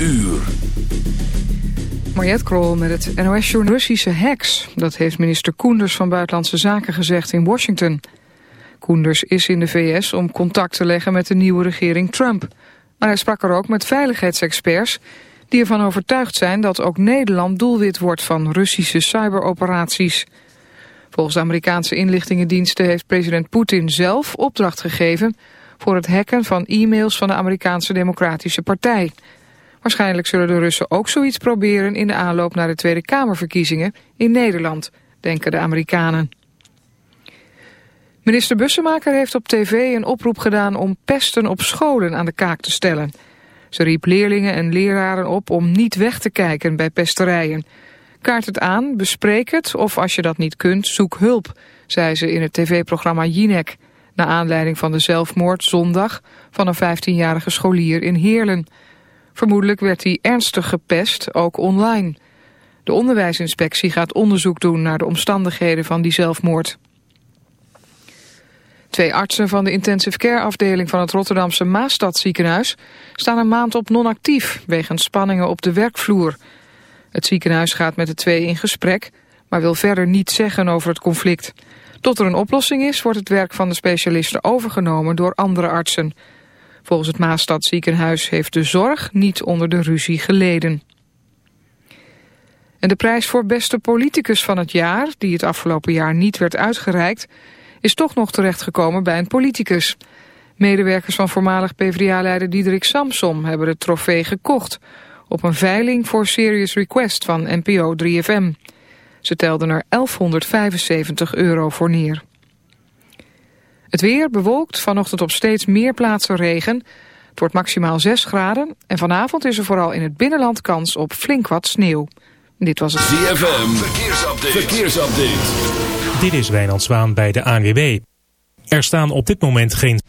uur. Mariette Krol met het nos journal Russische hacks. Dat heeft minister Koenders van Buitenlandse Zaken gezegd in Washington. Koenders is in de VS om contact te leggen met de nieuwe regering Trump. Maar hij sprak er ook met veiligheidsexperts... die ervan overtuigd zijn dat ook Nederland doelwit wordt van Russische cyberoperaties. Volgens de Amerikaanse inlichtingendiensten heeft president Poetin zelf opdracht gegeven... voor het hacken van e-mails van de Amerikaanse Democratische Partij... Waarschijnlijk zullen de Russen ook zoiets proberen in de aanloop naar de Tweede Kamerverkiezingen in Nederland, denken de Amerikanen. Minister Bussemaker heeft op tv een oproep gedaan om pesten op scholen aan de kaak te stellen. Ze riep leerlingen en leraren op om niet weg te kijken bij pesterijen. Kaart het aan, bespreek het of als je dat niet kunt, zoek hulp, zei ze in het tv-programma Jinek. Na aanleiding van de zelfmoord zondag van een 15-jarige scholier in Heerlen. Vermoedelijk werd hij ernstig gepest, ook online. De onderwijsinspectie gaat onderzoek doen naar de omstandigheden van die zelfmoord. Twee artsen van de intensive care afdeling van het Rotterdamse Maastadziekenhuis staan een maand op non-actief wegens spanningen op de werkvloer. Het ziekenhuis gaat met de twee in gesprek, maar wil verder niets zeggen over het conflict. Tot er een oplossing is, wordt het werk van de specialisten overgenomen door andere artsen. Volgens het Maastadziekenhuis heeft de zorg niet onder de ruzie geleden. En de prijs voor beste politicus van het jaar, die het afgelopen jaar niet werd uitgereikt, is toch nog terechtgekomen bij een politicus. Medewerkers van voormalig PvdA-leider Diederik Samsom hebben de trofee gekocht op een veiling voor Serious Request van NPO 3FM. Ze telden er 1175 euro voor neer. Het weer bewolkt, vanochtend op steeds meer plaatsen regen. Het wordt maximaal 6 graden en vanavond is er vooral in het binnenland kans op flink wat sneeuw. Dit was het ZFM, verkeersupdate. verkeersupdate. Dit is Wijnand Zwaan bij de ANWB. Er staan op dit moment geen...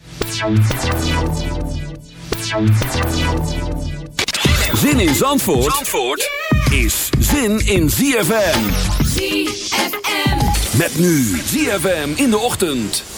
Zin in Zandvoort, Zandvoort is zin in ZFM. ZFM. Met nu ZFM in de ochtend.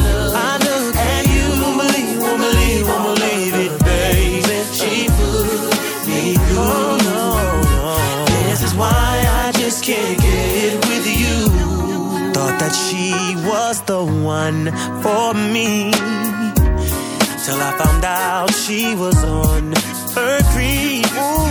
the one for me. Till I found out she was on her creep. Ooh,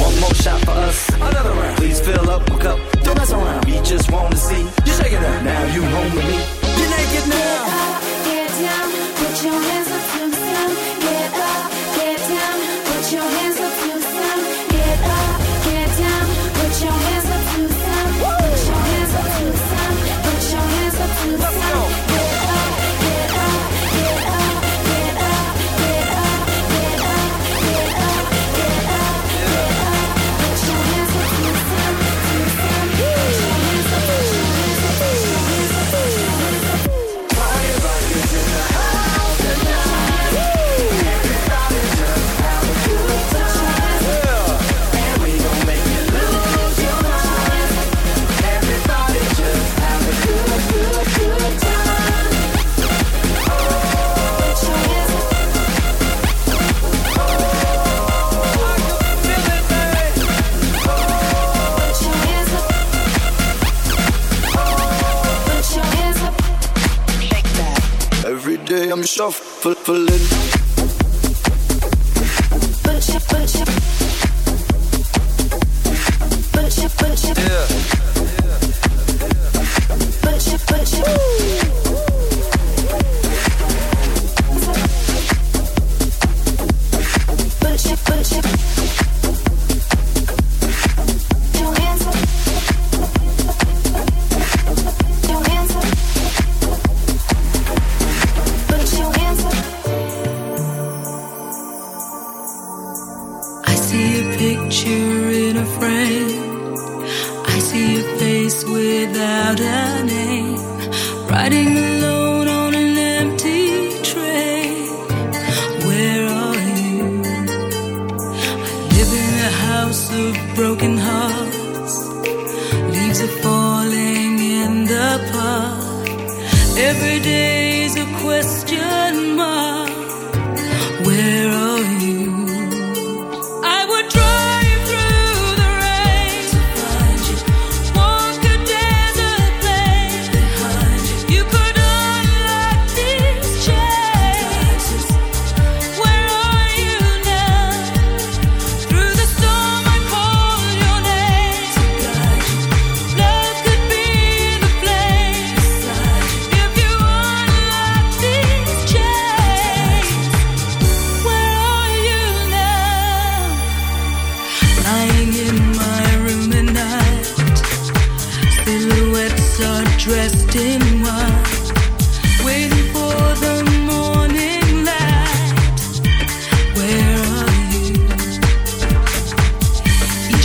more shot for us. Another round. Please fill up a cup. Don't mess around. We just want to see you shaking up. Now you home with me. You're naked now. Get get down, put your hands Every day I'm shuffling. Push it, push it.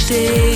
Stay.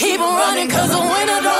Keep on running, cause the winner don't.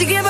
to give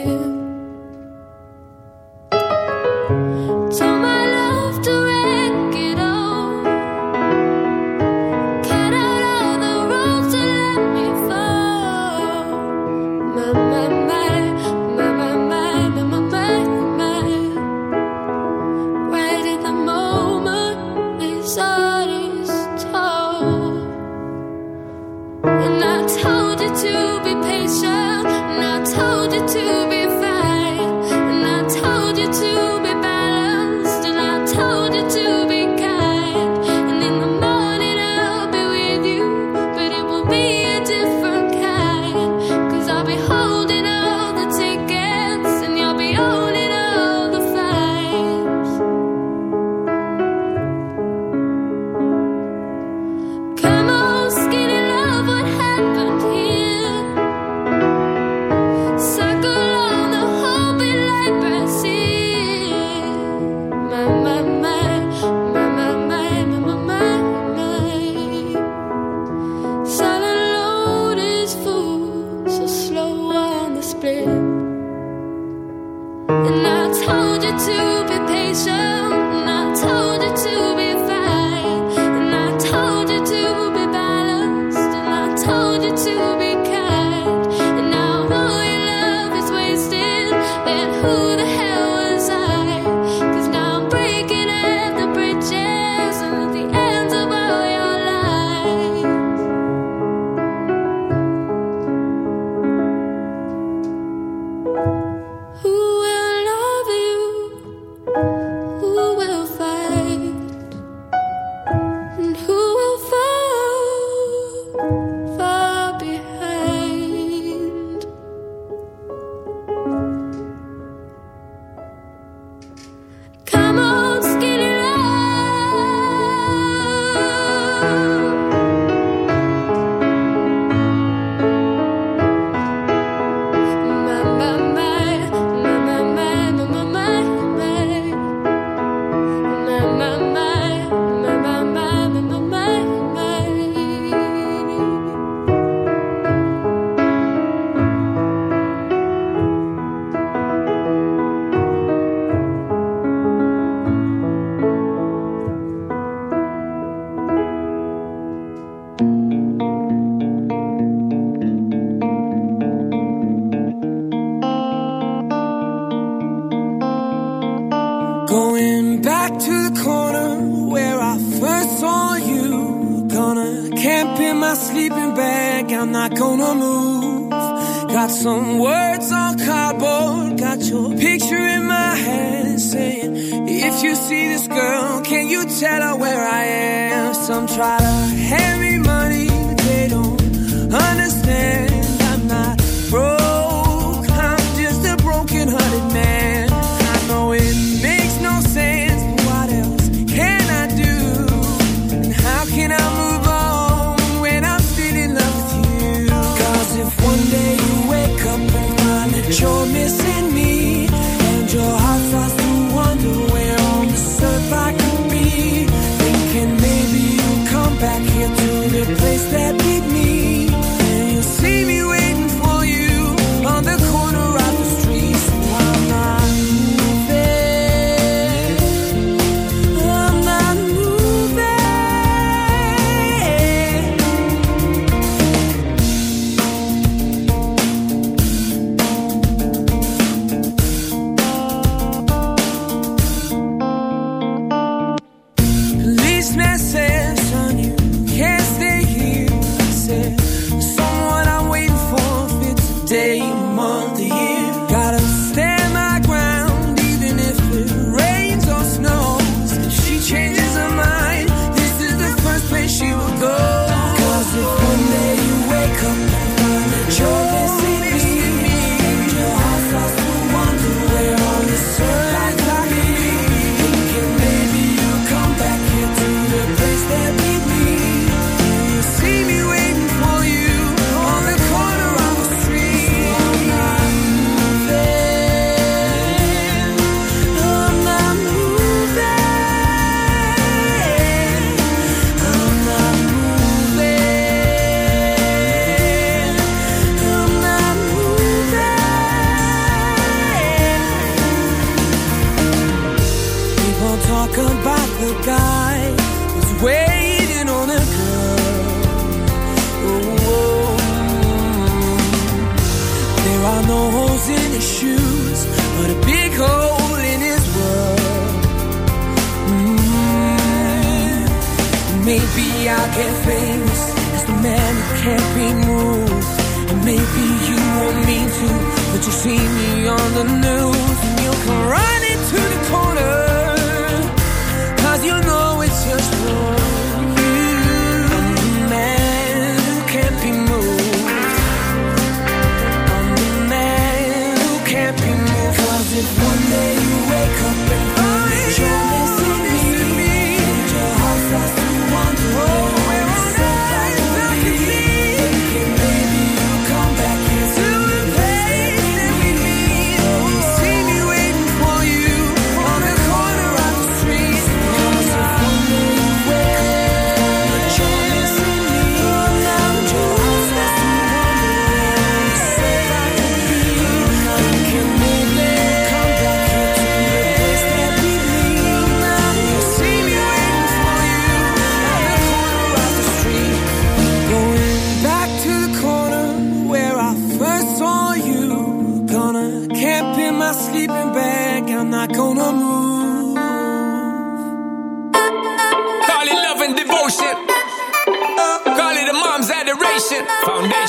I get famous as the man who can't be moved. And maybe you want me to, but you see me on the news and you'll cry.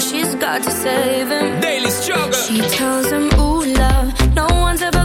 she's got to save him. Daily struggle. She tells him, ooh, love, no one's ever